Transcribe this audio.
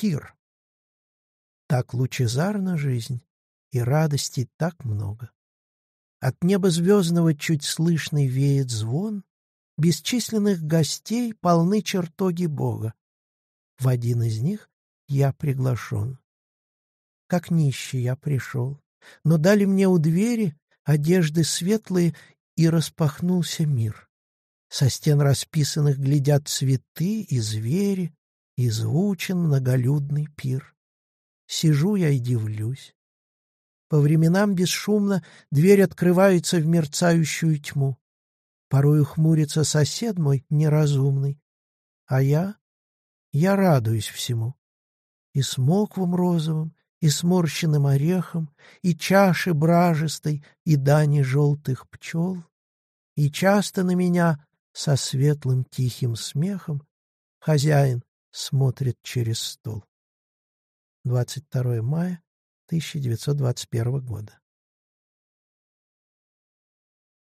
пир. Так лучезарна жизнь, и радостей так много. От неба звездного чуть слышный веет звон, Бесчисленных гостей полны чертоги Бога. В один из них я приглашен. Как нищий я пришел, но дали мне у двери Одежды светлые, и распахнулся мир. Со стен расписанных глядят цветы и звери, И звучен многолюдный пир. Сижу я и дивлюсь. По временам бесшумно дверь открывается в мерцающую тьму. Порою хмурится сосед мой неразумный, а я, я радуюсь всему. И смоквом розовым, и сморщенным орехом, и чаши бражистой, и дани желтых пчел. И часто на меня со светлым тихим смехом хозяин смотрит через стол. 22 мая 1921 года.